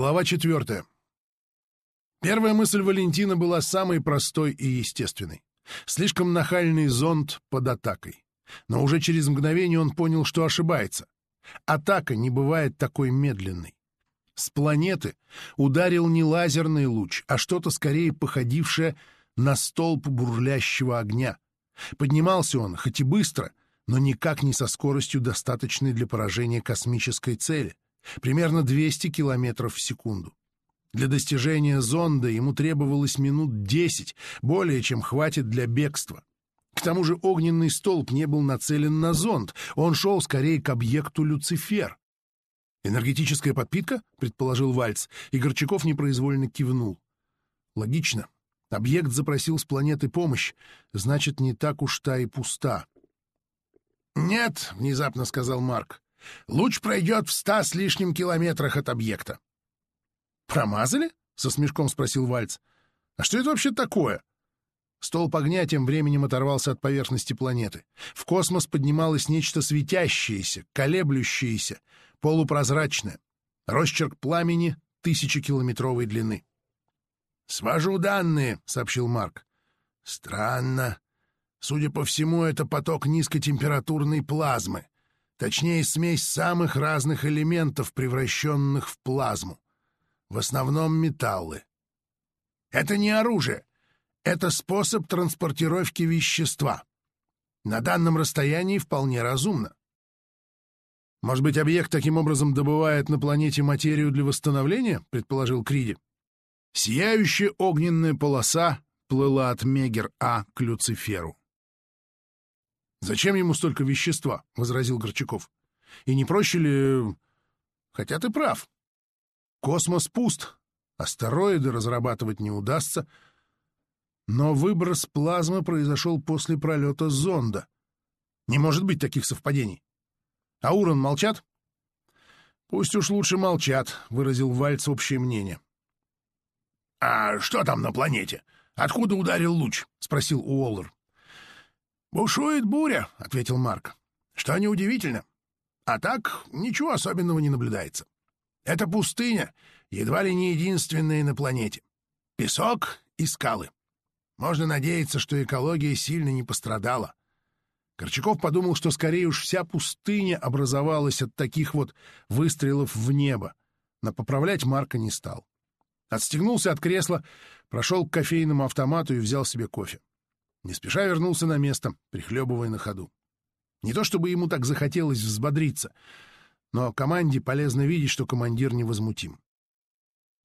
Глава четвертая. Первая мысль Валентина была самой простой и естественной. Слишком нахальный зонд под атакой. Но уже через мгновение он понял, что ошибается. Атака не бывает такой медленной. С планеты ударил не лазерный луч, а что-то скорее походившее на столб бурлящего огня. Поднимался он, хоть и быстро, но никак не со скоростью, достаточной для поражения космической цели. Примерно 200 километров в секунду. Для достижения зонда ему требовалось минут 10, более чем хватит для бегства. К тому же огненный столб не был нацелен на зонд, он шел скорее к объекту Люцифер. «Энергетическая подпитка?» — предположил Вальц, и Горчаков непроизвольно кивнул. «Логично. Объект запросил с планеты помощь, значит, не так уж та и пуста». «Нет», — внезапно сказал Марк, — «луч пройдет в ста с лишним километрах от объекта». «Промазали?» — со смешком спросил Вальц. «А что это вообще такое?» Столб огня тем временем оторвался от поверхности планеты. В космос поднималось нечто светящееся, колеблющееся, полупрозрачное. Росчерк пламени тысячекилометровой длины. «Свожу данные», — сообщил Марк. «Странно. Судя по всему, это поток низкотемпературной плазмы. Точнее, смесь самых разных элементов, превращенных в плазму. В основном металлы. Это не оружие. Это способ транспортировки вещества. На данном расстоянии вполне разумно. «Может быть, объект таким образом добывает на планете материю для восстановления?» — предположил Криди. Сияющая огненная полоса плыла от Мегер-А к Люциферу. «Зачем ему столько вещества?» — возразил Горчаков. «И не проще ли... Хотя ты прав. Космос пуст, астероиды разрабатывать не удастся, но выброс плазмы произошел после пролета зонда. Не может быть таких совпадений. А Уран молчат? Пусть уж лучше молчат, выразил Вальц общее мнение. А что там на планете? Откуда ударил луч? спросил Уоллер. Бушует буря, ответил Марк. Что неудивительно. А так ничего особенного не наблюдается. Это пустыня, едва ли не единственная на планете. Песок и скалы. Можно надеяться, что экология сильно не пострадала. Корчаков подумал, что скорее уж вся пустыня образовалась от таких вот выстрелов в небо, но поправлять Марка не стал. Отстегнулся от кресла, прошел к кофейному автомату и взял себе кофе. Не спеша вернулся на место, прихлебывая на ходу. Не то чтобы ему так захотелось взбодриться, но команде полезно видеть, что командир невозмутим.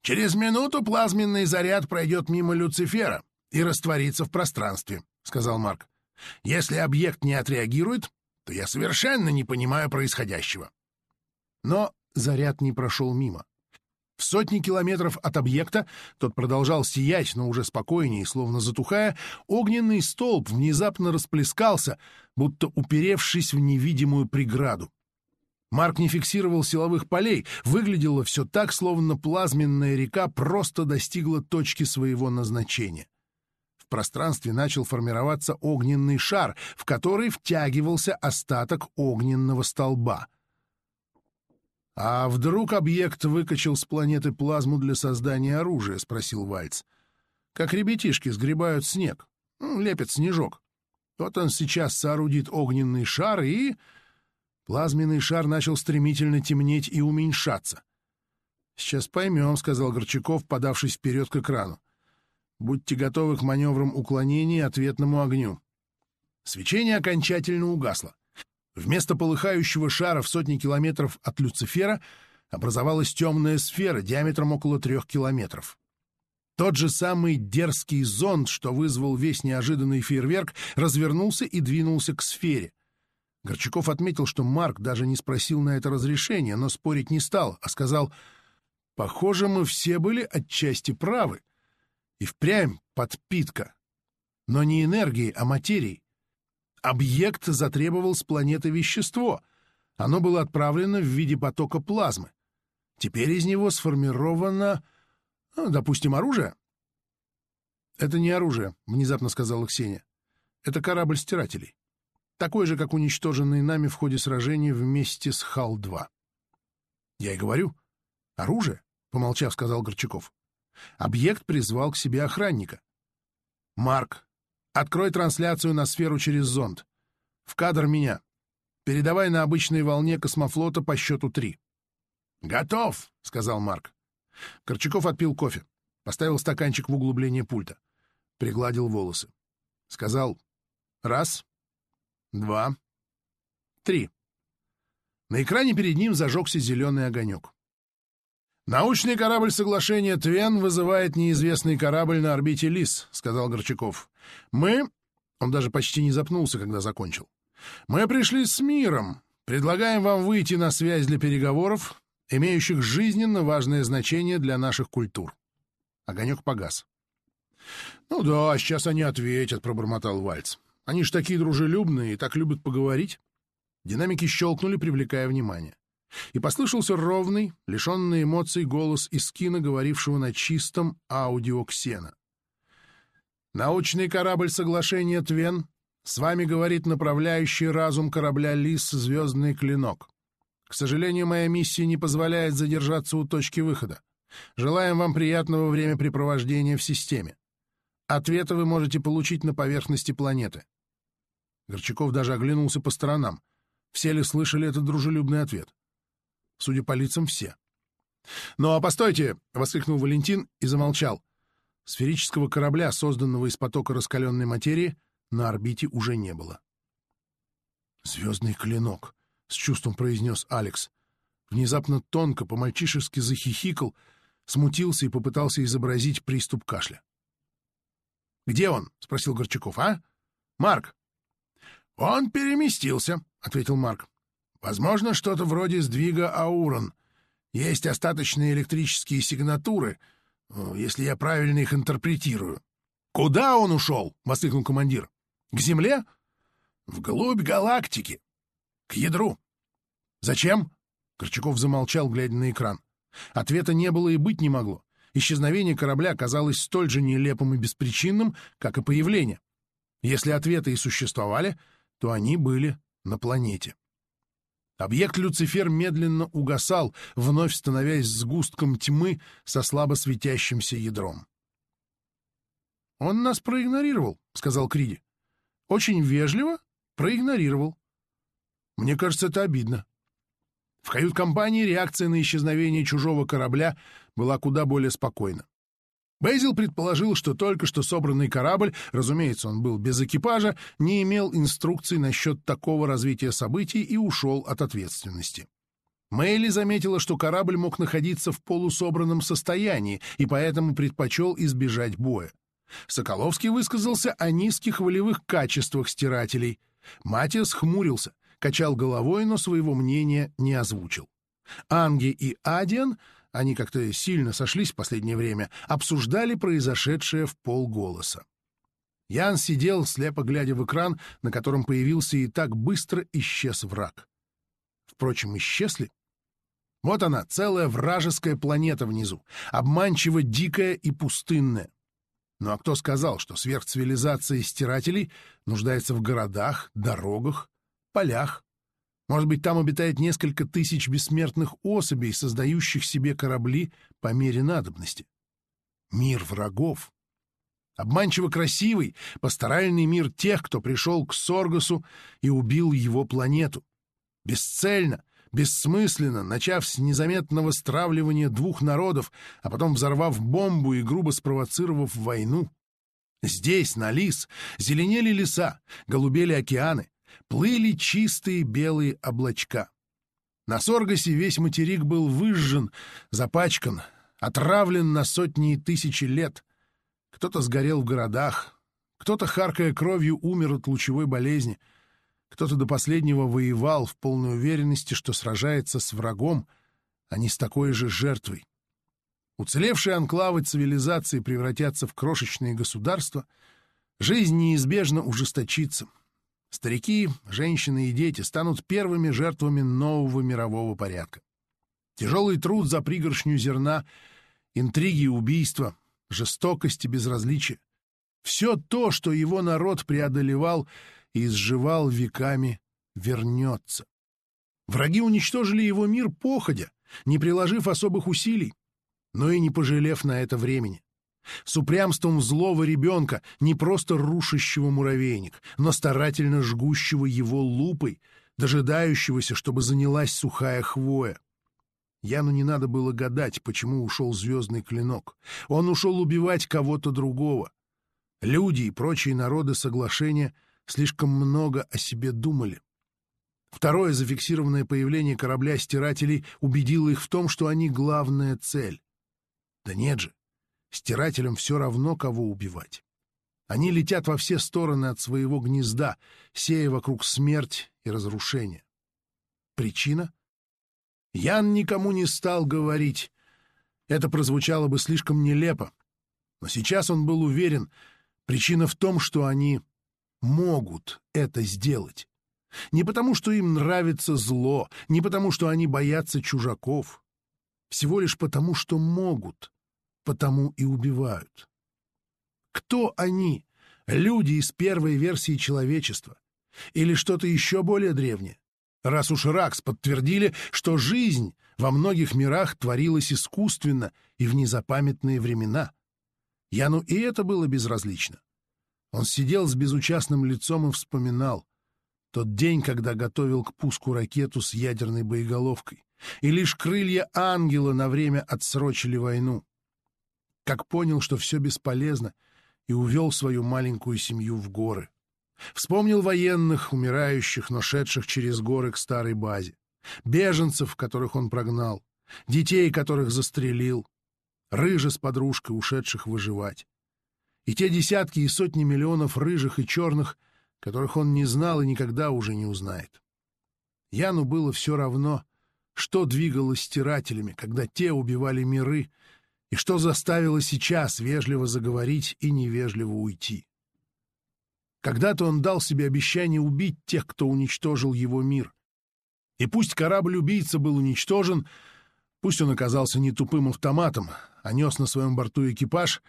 «Через минуту плазменный заряд пройдет мимо Люцифера и растворится в пространстве», — сказал Марк. «Если объект не отреагирует, то я совершенно не понимаю происходящего». Но заряд не прошел мимо. В сотни километров от объекта тот продолжал сиять, но уже спокойнее, словно затухая, огненный столб внезапно расплескался, будто уперевшись в невидимую преграду. Марк не фиксировал силовых полей, выглядело все так, словно плазменная река просто достигла точки своего назначения. В пространстве начал формироваться огненный шар, в который втягивался остаток огненного столба. «А вдруг объект выкачал с планеты плазму для создания оружия?» — спросил Вальц. «Как ребятишки сгребают снег, ну, лепят снежок. Вот он сейчас соорудит огненный шар и...» Плазменный шар начал стремительно темнеть и уменьшаться. «Сейчас поймем», — сказал Горчаков, подавшись вперед к экрану. Будьте готовы к маневрам уклонения и ответному огню. Свечение окончательно угасло. Вместо полыхающего шара в сотни километров от Люцифера образовалась темная сфера диаметром около трех километров. Тот же самый дерзкий зонд, что вызвал весь неожиданный фейерверк, развернулся и двинулся к сфере. Горчаков отметил, что Марк даже не спросил на это разрешения, но спорить не стал, а сказал, «Похоже, мы все были отчасти правы. И впрямь подпитка. Но не энергии, а материи. Объект затребовал с планеты вещество. Оно было отправлено в виде потока плазмы. Теперь из него сформировано, ну, допустим, оружие. «Это не оружие», — внезапно сказала Ксения. «Это корабль стирателей. Такой же, как уничтоженный нами в ходе сражения вместе с Хал-2». «Я и говорю. Оружие», — помолчав, сказал Горчаков. Объект призвал к себе охранника. «Марк, открой трансляцию на сферу через зонд. В кадр меня. Передавай на обычной волне космофлота по счету три». «Готов», — сказал Марк. Корчаков отпил кофе, поставил стаканчик в углубление пульта, пригладил волосы. Сказал «раз, два, три». На экране перед ним зажегся зеленый огонек. «Научный корабль соглашения Твен вызывает неизвестный корабль на орбите Лис», — сказал Горчаков. «Мы...» — он даже почти не запнулся, когда закончил. «Мы пришли с миром. Предлагаем вам выйти на связь для переговоров, имеющих жизненно важное значение для наших культур». Огонек погас. «Ну да, сейчас они ответят», — пробормотал Вальц. «Они ж такие дружелюбные и так любят поговорить». Динамики щелкнули, привлекая внимание. И послышался ровный, лишенный эмоций голос из кино, говорившего на чистом аудиоксена. «Научный корабль соглашения Твен, с вами говорит направляющий разум корабля «Лис» «Звездный клинок». К сожалению, моя миссия не позволяет задержаться у точки выхода. Желаем вам приятного времяпрепровождения в системе. Ответы вы можете получить на поверхности планеты. Горчаков даже оглянулся по сторонам. Все ли слышали этот дружелюбный ответ? Судя по лицам, все. «Ну а постойте!» — воскликнул Валентин и замолчал. Сферического корабля, созданного из потока раскаленной материи, на орбите уже не было. «Звездный клинок», — с чувством произнес Алекс. Внезапно тонко, по-мальчишески захихикал, смутился и попытался изобразить приступ кашля. «Где он?» — спросил Горчаков. «А? Марк?» «Он переместился», — ответил Марк. «Возможно, что-то вроде сдвига Аурон. Есть остаточные электрические сигнатуры, если я правильно их интерпретирую». «Куда он ушел?» — воскликнул командир. «К Земле?» «Вглубь галактики. К ядру». «Зачем?» — Корчаков замолчал, глядя на экран. Ответа не было и быть не могло. Исчезновение корабля казалось столь же нелепым и беспричинным, как и появление. Если ответы и существовали, то они были на планете. Объект Люцифер медленно угасал, вновь становясь сгустком тьмы со слабо светящимся ядром. «Он нас проигнорировал», — сказал Криди. «Очень вежливо проигнорировал. Мне кажется, это обидно». В кают-компании реакция на исчезновение чужого корабля была куда более спокойна. Бейзил предположил, что только что собранный корабль, разумеется, он был без экипажа, не имел инструкций насчет такого развития событий и ушел от ответственности. Мэйли заметила, что корабль мог находиться в полусобранном состоянии и поэтому предпочел избежать боя. Соколовский высказался о низких волевых качествах стирателей. Матиас хмурился, качал головой, но своего мнения не озвучил. Анги и Адиан они как-то сильно сошлись в последнее время, обсуждали произошедшее в полголоса. Ян сидел, слепо глядя в экран, на котором появился и так быстро исчез враг. Впрочем, исчезли. Вот она, целая вражеская планета внизу, обманчиво дикая и пустынная. Ну а кто сказал, что сверхцивилизация стирателей нуждается в городах, дорогах, полях, может быть, там обитает несколько тысяч бессмертных особей, создающих себе корабли по мере надобности. Мир врагов. Обманчиво красивый, пасторальный мир тех, кто пришел к Соргасу и убил его планету. Бесцельно, бессмысленно, начав с незаметного стравливания двух народов, а потом взорвав бомбу и грубо спровоцировав войну. Здесь, на Лис, зеленели леса, голубели океаны, плыли чистые белые облачка. На Соргасе весь материк был выжжен, запачкан, отравлен на сотни и тысячи лет. Кто-то сгорел в городах, кто-то, харкая кровью, умер от лучевой болезни, кто-то до последнего воевал в полной уверенности, что сражается с врагом, а не с такой же жертвой. Уцелевшие анклавы цивилизации превратятся в крошечные государства, жизнь неизбежно ужесточится — Старики, женщины и дети станут первыми жертвами нового мирового порядка. Тяжелый труд за пригоршню зерна, интриги и убийства, жестокость и безразличие — все то, что его народ преодолевал и изживал веками, вернется. Враги уничтожили его мир походя, не приложив особых усилий. но и не пожалев на это времени. С упрямством злого ребенка, не просто рушащего муравейник, но старательно жгущего его лупой, дожидающегося, чтобы занялась сухая хвоя. Яну не надо было гадать, почему ушел звездный клинок. Он ушел убивать кого-то другого. Люди и прочие народы соглашения слишком много о себе думали. Второе зафиксированное появление корабля-стирателей убедило их в том, что они главная цель. Да нет же, стирателям все равно, кого убивать. Они летят во все стороны от своего гнезда, сея вокруг смерть и разрушение. Причина? Ян никому не стал говорить. Это прозвучало бы слишком нелепо. Но сейчас он был уверен, причина в том, что они могут это сделать. Не потому, что им нравится зло, не потому, что они боятся чужаков. Всего лишь потому, что могут, потому и убивают. Кто они? Люди из первой версии человечества? Или что-то еще более древнее? Раз уж Ракс подтвердили, что жизнь во многих мирах творилась искусственно и в незапамятные времена. Яну и это было безразлично. Он сидел с безучастным лицом и вспоминал тот день, когда готовил к пуску ракету с ядерной боеголовкой, и лишь крылья ангела на время отсрочили войну. Как понял, что все бесполезно, и увел свою маленькую семью в горы. Вспомнил военных, умирающих, но шедших через горы к старой базе, беженцев, которых он прогнал, детей, которых застрелил, рыжи с подружкой, ушедших выживать. И те десятки и сотни миллионов рыжих и черных, которых он не знал и никогда уже не узнает. Яну было все равно, что двигало стирателями, когда те убивали миры, и что заставило сейчас вежливо заговорить и невежливо уйти. Когда-то он дал себе обещание убить тех, кто уничтожил его мир. И пусть корабль-убийца был уничтожен, пусть он оказался не тупым автоматом, а нес на своем борту экипаж,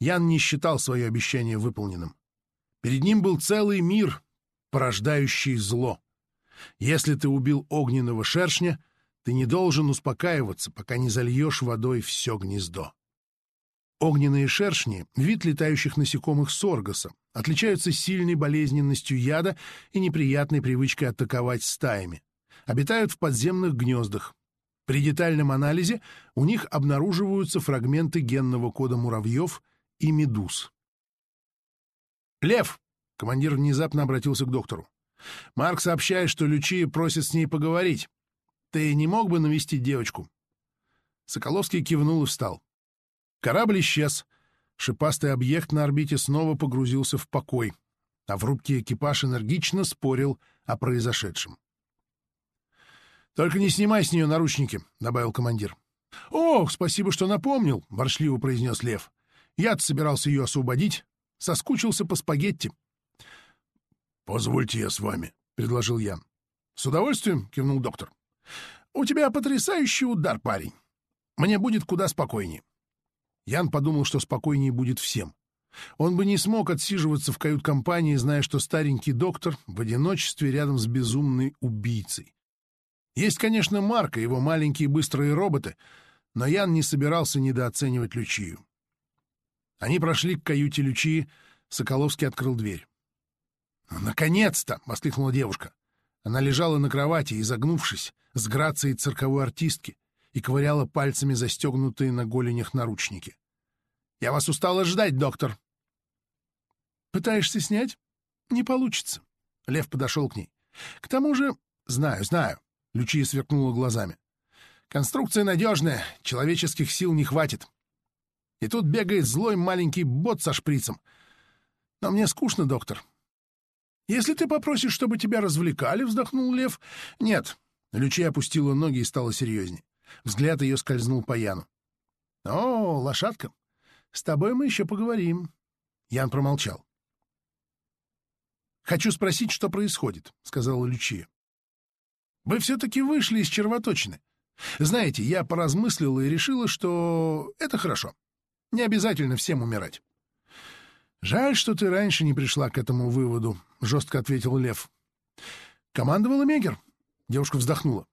Ян не считал свое обещание выполненным. Перед ним был целый мир, порождающий зло. Если ты убил огненного шершня, ты не должен успокаиваться, пока не зальешь водой все гнездо. Огненные шершни — вид летающих насекомых соргаса, отличаются сильной болезненностью яда и неприятной привычкой атаковать стаями. Обитают в подземных гнездах. При детальном анализе у них обнаруживаются фрагменты генного кода муравьев и медуз. «Лев!» — командир внезапно обратился к доктору. «Марк сообщает, что Лючия просит с ней поговорить. Ты не мог бы навестить девочку?» Соколовский кивнул и встал. Корабль исчез. Шипастый объект на орбите снова погрузился в покой, а в рубке экипаж энергично спорил о произошедшем. «Только не снимай с нее наручники», — добавил командир. «Ох, спасибо, что напомнил», — воршливо произнес Лев. «Я-то собирался ее освободить. Соскучился по спагетти». «Позвольте я с вами», — предложил Ян. «С удовольствием», — кивнул доктор. «У тебя потрясающий удар, парень. Мне будет куда спокойнее». Ян подумал, что спокойнее будет всем. Он бы не смог отсиживаться в кают-компании, зная, что старенький доктор в одиночестве рядом с безумной убийцей. Есть, конечно, Марк и его маленькие быстрые роботы, но Ян не собирался недооценивать Лючию. Они прошли к каюте Лючии, Соколовский открыл дверь. «Наконец-то!» — воскликнула девушка. Она лежала на кровати, изогнувшись, с грацией цирковой артистки, и ковыряла пальцами застегнутые на голенях наручники. «Я вас устала ждать, доктор!» «Пытаешься снять? Не получится!» Лев подошел к ней. «К тому же...» «Знаю, знаю!» Лючия сверкнула глазами. «Конструкция надежная, человеческих сил не хватит. И тут бегает злой маленький бот со шприцем. Но мне скучно, доктор. Если ты попросишь, чтобы тебя развлекали, — вздохнул Лев. Нет. Лючия опустила ноги и стала серьезнее. Взгляд ее скользнул по Яну. — О, лошадка, с тобой мы еще поговорим. Ян промолчал. — Хочу спросить, что происходит, — сказала Лючия. — Вы все-таки вышли из червоточины. Знаете, я поразмыслила и решила, что это хорошо. Не обязательно всем умирать. — Жаль, что ты раньше не пришла к этому выводу, — жестко ответил Лев. — Командовала Мегер. Девушка вздохнула.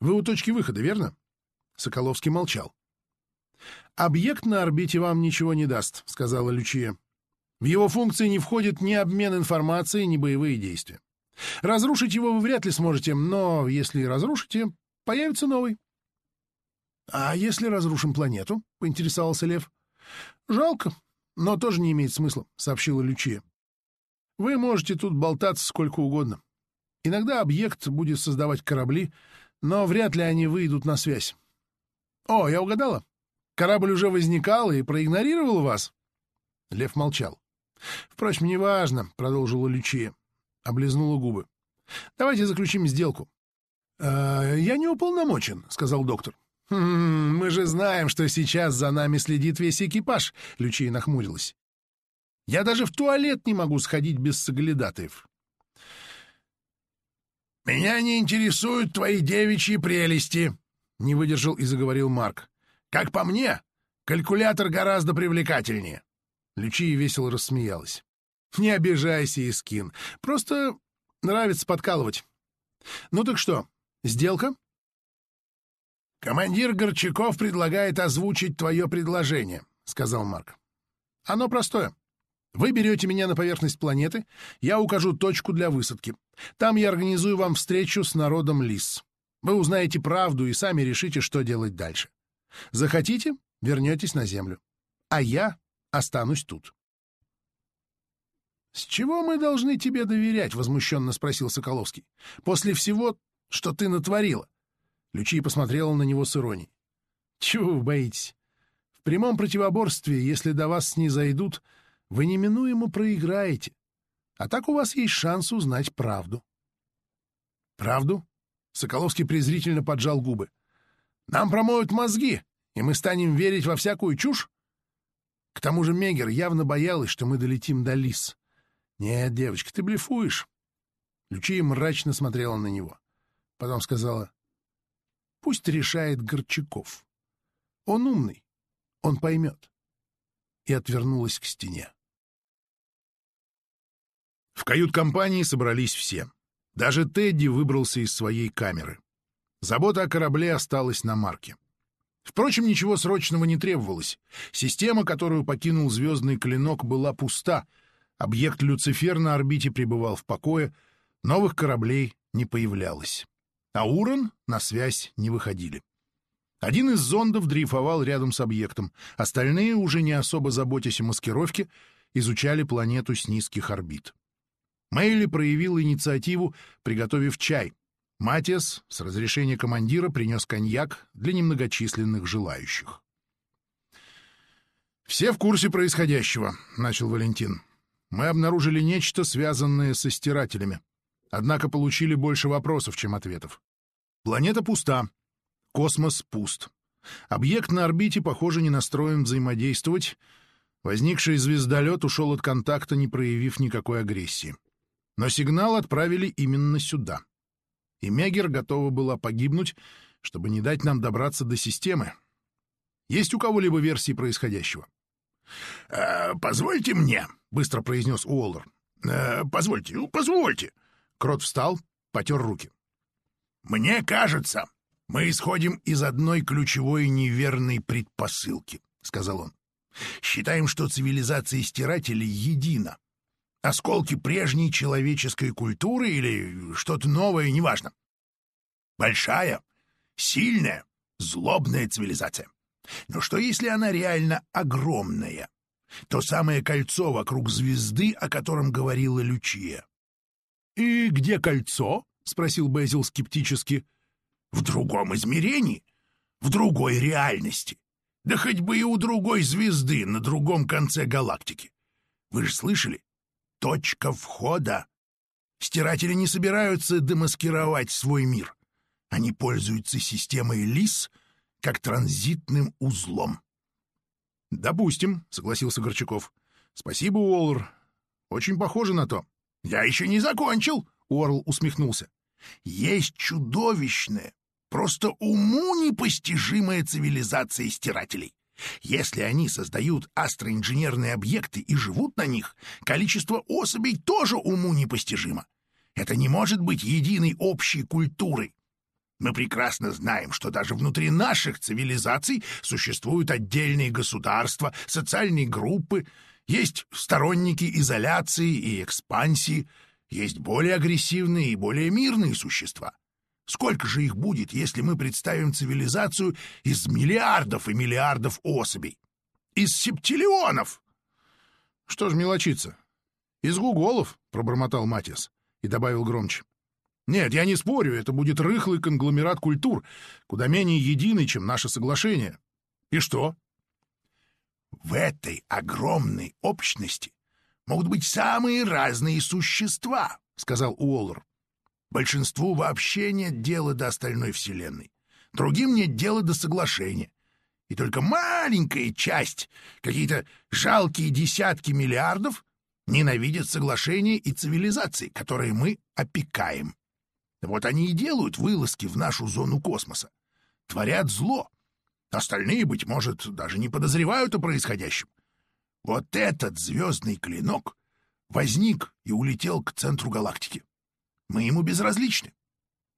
Вы у точки выхода, верно? Соколовский молчал. «Объект на орбите вам ничего не даст», — сказала Лючия. «В его функции не входит ни обмен информацией, ни боевые действия. Разрушить его вы вряд ли сможете, но если разрушите, появится новый». «А если разрушим планету?» — поинтересовался Лев. «Жалко, но тоже не имеет смысла», — сообщила Лючия. «Вы можете тут болтаться сколько угодно. Иногда объект будет создавать корабли, но вряд ли они выйдут на связь. О, я угадала. Корабль уже возникал и проигнорировал вас. Лев молчал. Впрочем, неважно, продолжила Лючия. Облизнула губы. Давайте заключим сделку. «Э, «Я не уполномочен», — сказал доктор. «Хм, «Мы же знаем, что сейчас за нами следит весь экипаж», — Лючия нахмурилась. «Я даже в туалет не могу сходить без соглядатаев. «Меня не интересуют твои девичьи прелести», — не выдержал и заговорил Марк. «Как по мне, калькулятор гораздо привлекательнее». Лючия весело рассмеялась. «Не обижайся, Искин. Просто нравится подкалывать. Ну так что, сделка?» «Командир Горчаков предлагает озвучить твое предложение», — сказал Марк. «Оно простое. Вы берете меня на поверхность планеты, я укажу точку для высадки. Там я организую вам встречу с народом Лис. Вы узнаете правду и сами решите, что делать дальше. Захотите — вернетесь на Землю. А я останусь тут. — С чего мы должны тебе доверять? — возмущенно спросил Соколовский. — После всего, что ты натворила. Лючи посмотрела на него с иронией. — Чего вы боитесь? В прямом противоборстве, если до вас не зайдут, вы неминуемо проиграете. А так у вас есть шанс узнать правду. Правду? Соколовский презрительно поджал губы. Нам промоют мозги, и мы станем верить во всякую чушь? К тому же Мегер явно боялась, что мы долетим до лис. Нет, девочка, ты блефуешь. Лючия мрачно смотрела на него. Потом сказала, пусть решает Горчаков. Он умный, он поймет. И отвернулась к стене. В кают-компании собрались все. Даже Тедди выбрался из своей камеры. Забота о корабле осталась на марке. Впрочем, ничего срочного не требовалось. Система, которую покинул звездный клинок, была пуста. Объект Люцифер на орбите пребывал в покое, новых кораблей не появлялось. А Уран на связь не выходили. Один из зондов дрейфовал рядом с объектом, остальные, уже не особо заботясь о маскировке, изучали планету с низких орбит. Мэйли проявил инициативу, приготовив чай. Матиас с разрешения командира принес коньяк для немногочисленных желающих. «Все в курсе происходящего», — начал Валентин. «Мы обнаружили нечто, связанное со стирателями. Однако получили больше вопросов, чем ответов. Планета пуста. Космос пуст. Объект на орбите, похоже, не настроен взаимодействовать. Возникший звездолет ушел от контакта, не проявив никакой агрессии. Но сигнал отправили именно сюда. И Мегер готова была погибнуть, чтобы не дать нам добраться до системы. Есть у кого-либо версии происходящего? «Э, «Позвольте мне», — быстро произнес Уоллер. «Э, «Позвольте, позвольте». Крот встал, потер руки. «Мне кажется, мы исходим из одной ключевой неверной предпосылки», — сказал он. «Считаем, что цивилизация стирателей едина, Осколки прежней человеческой культуры или что-то новое, неважно. Большая, сильная, злобная цивилизация. Но что если она реально огромная? То самое кольцо вокруг звезды, о котором говорила Лючия. «И где кольцо?» — спросил Безил скептически. «В другом измерении, в другой реальности. Да хоть бы и у другой звезды на другом конце галактики. Вы же слышали? точка входа. Стиратели не собираются демаскировать свой мир. Они пользуются системой ЛИС как транзитным узлом. — Допустим, — согласился Горчаков. — Спасибо, Уоллер. Очень похоже на то. — Я еще не закончил, — Уорл усмехнулся. — Есть чудовищная, просто уму непостижимая цивилизация стирателей. Если они создают астроинженерные объекты и живут на них, количество особей тоже уму непостижимо. Это не может быть единой общей культурой. Мы прекрасно знаем, что даже внутри наших цивилизаций существуют отдельные государства, социальные группы, есть сторонники изоляции и экспансии, есть более агрессивные и более мирные существа. Сколько же их будет, если мы представим цивилизацию из миллиардов и миллиардов особей? Из септиллионов! — Что ж мелочиться? — Из гуголов, — пробормотал Матиас и добавил громче. — Нет, я не спорю, это будет рыхлый конгломерат культур, куда менее единый, чем наше соглашение. И что? В этой огромной общности могут быть самые разные существа, — сказал Уоллер. Большинству вообще нет дела до остальной вселенной. Другим нет дела до соглашения. И только маленькая часть, какие-то жалкие десятки миллиардов, ненавидят соглашения и цивилизации, которые мы опекаем. Вот они и делают вылазки в нашу зону космоса. Творят зло. Остальные, быть может, даже не подозревают о происходящем. Вот этот звездный клинок возник и улетел к центру галактики. Мы ему безразличны.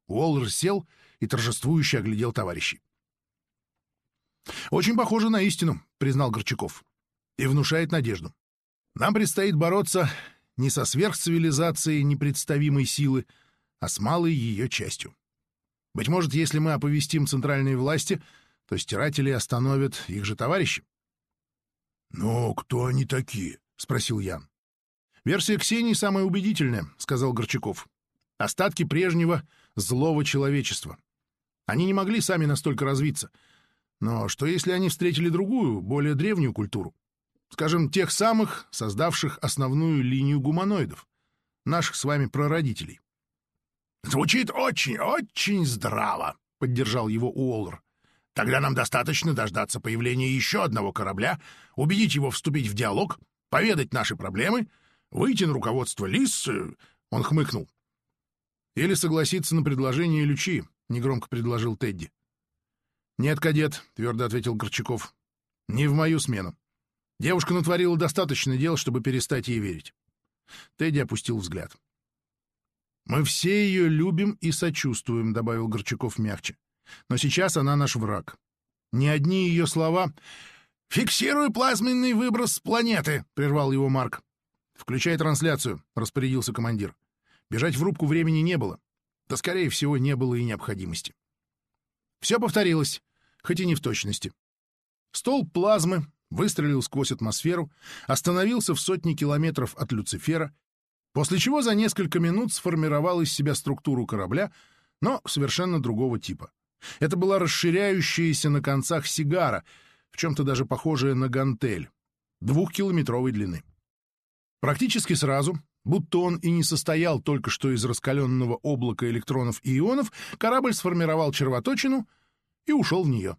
Уоллер сел и торжествующе оглядел товарищей. «Очень похоже на истину», — признал Горчаков, — «и внушает надежду. Нам предстоит бороться не со сверхцивилизацией непредставимой силы, а с малой ее частью. Быть может, если мы оповестим центральные власти, то стиратели остановят их же товарищи. «Но кто они такие?» — спросил Ян. «Версия Ксении самая убедительная», — сказал Горчаков. «Остатки прежнего злого человечества. Они не могли сами настолько развиться. Но что если они встретили другую, более древнюю культуру? Скажем, тех самых, создавших основную линию гуманоидов, наших с вами прародителей?» «Звучит очень-очень здраво», — поддержал его Уоллер. Тогда нам достаточно дождаться появления еще одного корабля, убедить его вступить в диалог, поведать наши проблемы, выйти на руководство ЛИС...» Он хмыкнул. «Или согласиться на предложение Лючи», — негромко предложил Тедди. «Нет, кадет», — твердо ответил Горчаков. «Не в мою смену. Девушка натворила достаточно дел, чтобы перестать ей верить». Тедди опустил взгляд. «Мы все ее любим и сочувствуем», — добавил Горчаков мягче. Но сейчас она наш враг. Ни одни ее слова... «Фиксирую плазменный выброс с планеты!» — прервал его Марк. «Включай трансляцию», — распорядился командир. Бежать в рубку времени не было. Да, скорее всего, не было и необходимости. Все повторилось, хоть и не в точности. Стол плазмы выстрелил сквозь атмосферу, остановился в сотни километров от Люцифера, после чего за несколько минут сформировал из себя структуру корабля, но совершенно другого типа. Это была расширяющаяся на концах сигара, в чем-то даже похожая на гантель, двухкилометровой длины. Практически сразу, будто он и не состоял только что из раскаленного облака электронов и ионов, корабль сформировал червоточину и ушел в нее.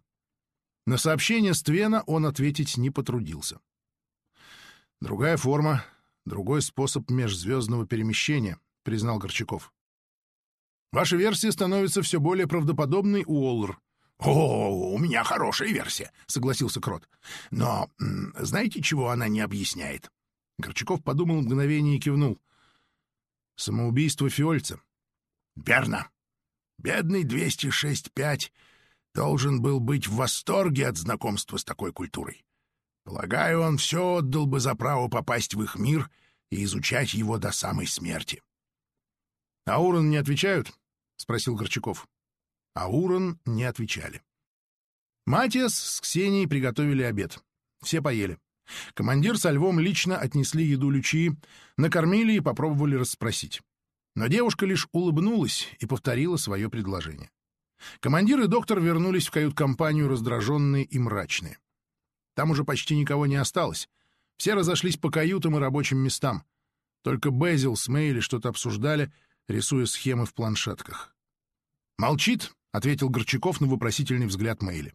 На сообщение Ствена он ответить не потрудился. «Другая форма, другой способ межзвездного перемещения», — признал Горчаков. Ваша версия становится все более правдоподобной, Уоллер. — О, у меня хорошая версия, — согласился Крот. — Но знаете, чего она не объясняет? Горчаков подумал мгновение и кивнул. — Самоубийство Фиольца. — Верно. Бедный 206-5 должен был быть в восторге от знакомства с такой культурой. Полагаю, он все отдал бы за право попасть в их мир и изучать его до самой смерти. — А урон не отвечают? — спросил Горчаков. А урон не отвечали. Матиас с Ксенией приготовили обед. Все поели. Командир со львом лично отнесли еду Лючии, накормили и попробовали расспросить. Но девушка лишь улыбнулась и повторила свое предложение. Командир и доктор вернулись в кают-компанию раздраженные и мрачные. Там уже почти никого не осталось. Все разошлись по каютам и рабочим местам. Только Безил с Мейли что-то обсуждали — рисуя схемы в планшетках. «Молчит», — ответил Горчаков на вопросительный взгляд Мэйли.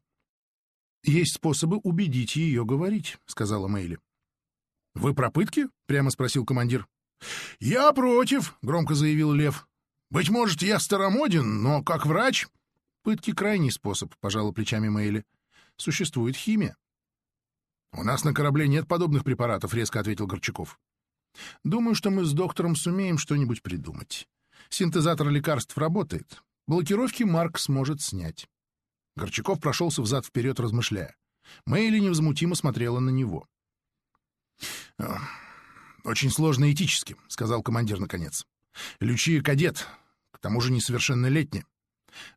«Есть способы убедить ее говорить», — сказала Мэйли. «Вы про пытки?» — прямо спросил командир. «Я против», — громко заявил Лев. «Быть может, я старомоден, но как врач...» «Пытки — крайний способ», — пожала плечами Мэйли. «Существует химия». «У нас на корабле нет подобных препаратов», — резко ответил Горчаков. «Думаю, что мы с доктором сумеем что-нибудь придумать. Синтезатор лекарств работает. Блокировки Марк сможет снять. Горчаков прошелся взад-вперед, размышляя. Мэйли невозмутимо смотрела на него. «Очень сложно этически», — сказал командир наконец. «Лючия кадет, к тому же несовершеннолетняя.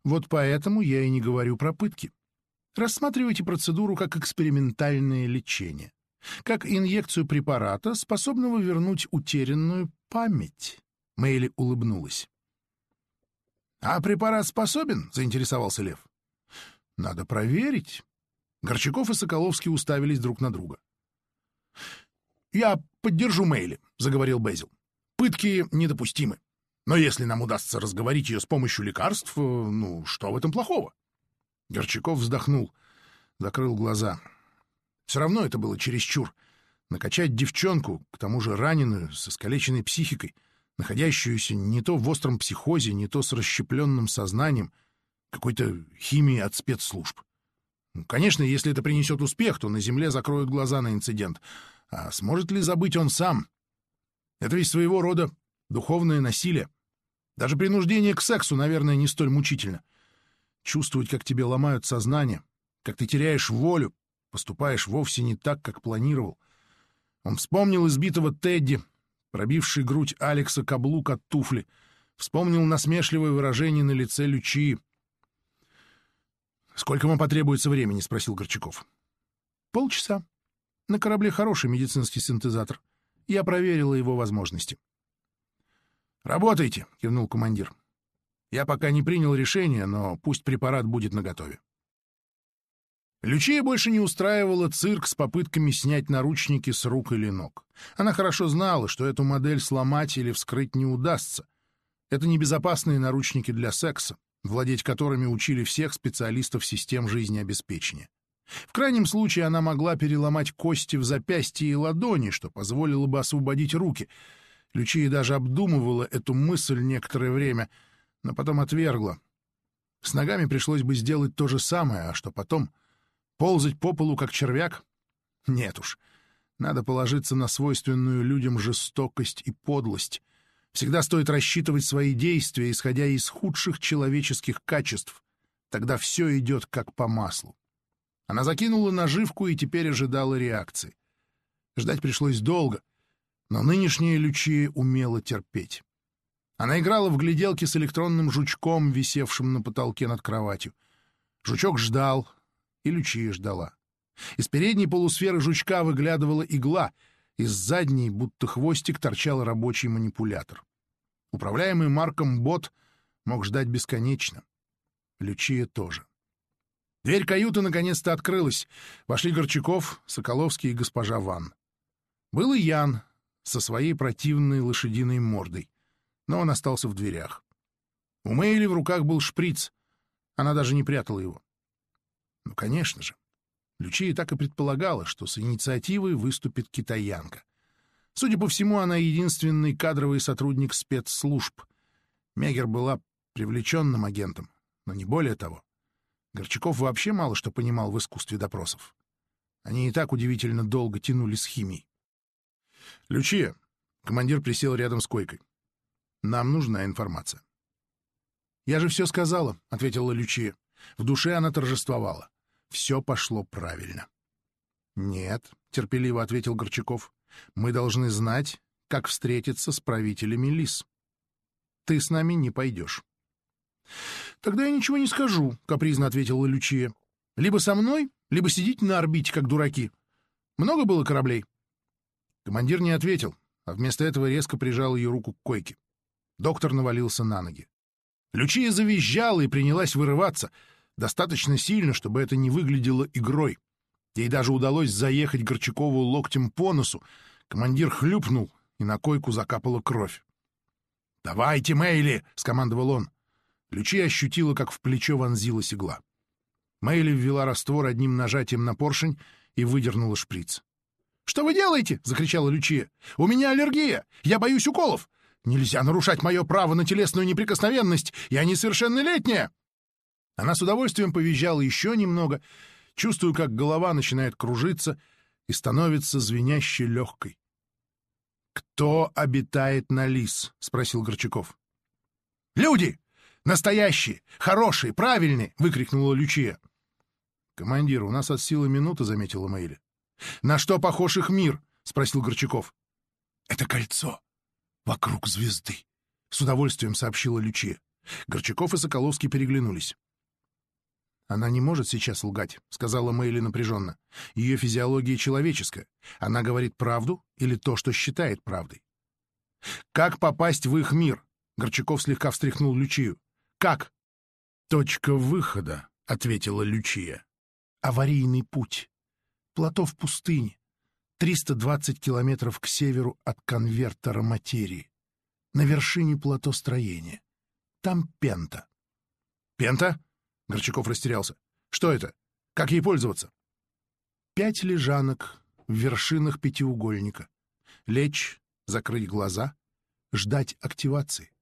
Вот поэтому я и не говорю про пытки. Рассматривайте процедуру как экспериментальное лечение, как инъекцию препарата, способного вернуть утерянную память». Мэйли улыбнулась. «А препарат способен?» — заинтересовался Лев. «Надо проверить». Горчаков и Соколовский уставились друг на друга. «Я поддержу Мэйли», — заговорил Безил. «Пытки недопустимы. Но если нам удастся разговорить ее с помощью лекарств, э, ну, что в этом плохого?» Горчаков вздохнул, закрыл глаза. Все равно это было чересчур. Накачать девчонку, к тому же раненую, со искалеченной психикой, находящуюся не то в остром психозе, не то с расщепленным сознанием, какой-то химии от спецслужб. Ну, конечно, если это принесет успех, то на Земле закроют глаза на инцидент. А сможет ли забыть он сам? Это ведь своего рода духовное насилие. Даже принуждение к сексу, наверное, не столь мучительно. Чувствовать, как тебе ломают сознание, как ты теряешь волю, поступаешь вовсе не так, как планировал. Он вспомнил избитого Тедди, пробивший грудь Алекса каблук от туфли, вспомнил насмешливое выражение на лице Лючи. «Сколько вам потребуется времени?» — спросил Горчаков. «Полчаса. На корабле хороший медицинский синтезатор. Я проверила его возможности». «Работайте», — кивнул командир. «Я пока не принял решение, но пусть препарат будет наготове». Лючия больше не устраивала цирк с попытками снять наручники с рук или ног. Она хорошо знала, что эту модель сломать или вскрыть не удастся. Это небезопасные наручники для секса, владеть которыми учили всех специалистов систем жизнеобеспечения. В крайнем случае она могла переломать кости в запястье и ладони, что позволило бы освободить руки. Лючия даже обдумывала эту мысль некоторое время, но потом отвергла. С ногами пришлось бы сделать то же самое, а что потом — Ползать по полу, как червяк? Нет уж. Надо положиться на свойственную людям жестокость и подлость. Всегда стоит рассчитывать свои действия, исходя из худших человеческих качеств. Тогда все идет как по маслу. Она закинула наживку и теперь ожидала реакции. Ждать пришлось долго, но нынешняя Лючия умела терпеть. Она играла в гляделки с электронным жучком, висевшим на потолке над кроватью. Жучок ждал, и Лючия ждала. Из передней полусферы жучка выглядывала игла, из задней, будто хвостик, торчал рабочий манипулятор. Управляемый Марком бот мог ждать бесконечно. Лючия тоже. Дверь каюты наконец-то открылась. Вошли Горчаков, Соколовский и госпожа Ван. Был и Ян со своей противной лошадиной мордой, но он остался в дверях. У Мэйли в руках был шприц. Она даже не прятала его. Ну, конечно же. Лючия так и предполагала, что с инициативой выступит китаянка. Судя по всему, она единственный кадровый сотрудник спецслужб. Мегер была привлеченным агентом, но не более того. Горчаков вообще мало что понимал в искусстве допросов. Они и так удивительно долго тянули с химией. «Лючия!» — командир присел рядом с койкой. «Нам нужна информация». «Я же все сказала», — ответила Лючия. В душе она торжествовала все пошло правильно. «Нет», — терпеливо ответил Горчаков, — «мы должны знать, как встретиться с правителями лис. Ты с нами не пойдешь». «Тогда я ничего не скажу», — капризно ответила Лючия. «Либо со мной, либо сидите на орбите, как дураки. Много было кораблей?» Командир не ответил, а вместо этого резко прижал ее руку к койке. Доктор навалился на ноги. Лючия завизжала и принялась вырываться — Достаточно сильно, чтобы это не выглядело игрой. Ей даже удалось заехать Горчакову локтем по носу. Командир хлюпнул, и на койку закапала кровь. «Давайте, Мэйли!» — скомандовал он. Лючи ощутила, как в плечо вонзилась игла. Мэйли ввела раствор одним нажатием на поршень и выдернула шприц. «Что вы делаете?» — закричала Лючия. «У меня аллергия! Я боюсь уколов! Нельзя нарушать мое право на телесную неприкосновенность! Я несовершеннолетняя!» Она с удовольствием повизжала еще немного, чувствуя, как голова начинает кружиться и становится звенящей легкой. «Кто обитает на лис?» — спросил Горчаков. «Люди! Настоящие, хорошие, правильные!» — выкрикнула Лючия. «Командир, у нас от силы минута», — заметила Мэйли. «На что похож их мир?» — спросил Горчаков. «Это кольцо вокруг звезды», — с удовольствием сообщила Лючия. Горчаков и Соколовский переглянулись. «Она не может сейчас лгать», — сказала Мэйли напряженно. «Ее физиология человеческая. Она говорит правду или то, что считает правдой». «Как попасть в их мир?» — Горчаков слегка встряхнул Лючию. «Как?» «Точка выхода», — ответила Лючия. «Аварийный путь. Плато в пустыне. 320 километров к северу от конвертера материи. На вершине плато строения. Там пента». «Пента?» Горчаков растерялся. «Что это? Как ей пользоваться?» «Пять лежанок в вершинах пятиугольника. Лечь, закрыть глаза, ждать активации».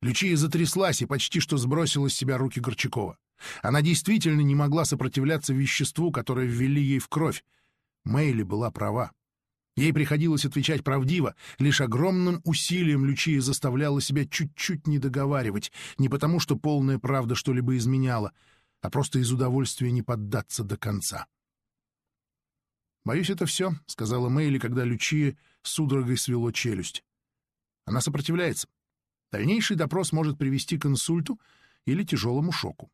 Лючия затряслась и почти что сбросила с себя руки Горчакова. Она действительно не могла сопротивляться веществу, которое ввели ей в кровь. Мэйли была права. Ей приходилось отвечать правдиво, лишь огромным усилием Лючия заставляла себя чуть-чуть не договаривать, не потому что полная правда что-либо изменяла, а просто из удовольствия не поддаться до конца. «Боюсь, это все», — сказала Мэйли, когда Лючия судорогой свело челюсть. Она сопротивляется. Дальнейший допрос может привести к инсульту или тяжелому шоку.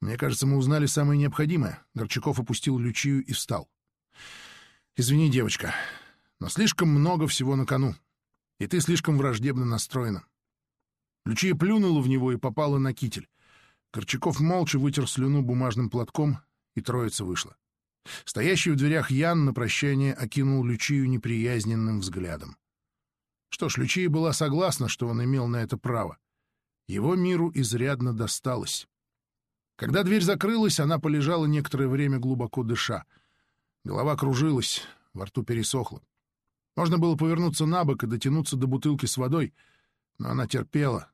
«Мне кажется, мы узнали самое необходимое». Горчаков опустил Лючию и встал. Извини, девочка, но слишком много всего на кону, и ты слишком враждебно настроена. Лючия плюнула в него и попала на китель. Корчаков молча вытер слюну бумажным платком, и троица вышла. Стоящий в дверях Ян на прощание окинул Лючию неприязненным взглядом. Что ж, Лючия была согласна, что он имел на это право. Его миру изрядно досталось. Когда дверь закрылась, она полежала некоторое время глубоко дыша — Голова кружилась, во рту пересохло. Можно было повернуться на бок и дотянуться до бутылки с водой, но она терпела,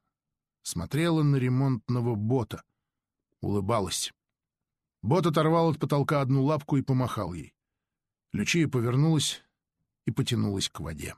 смотрела на ремонтного бота, улыбалась. Бот оторвал от потолка одну лапку и помахал ей. Лючия повернулась и потянулась к воде.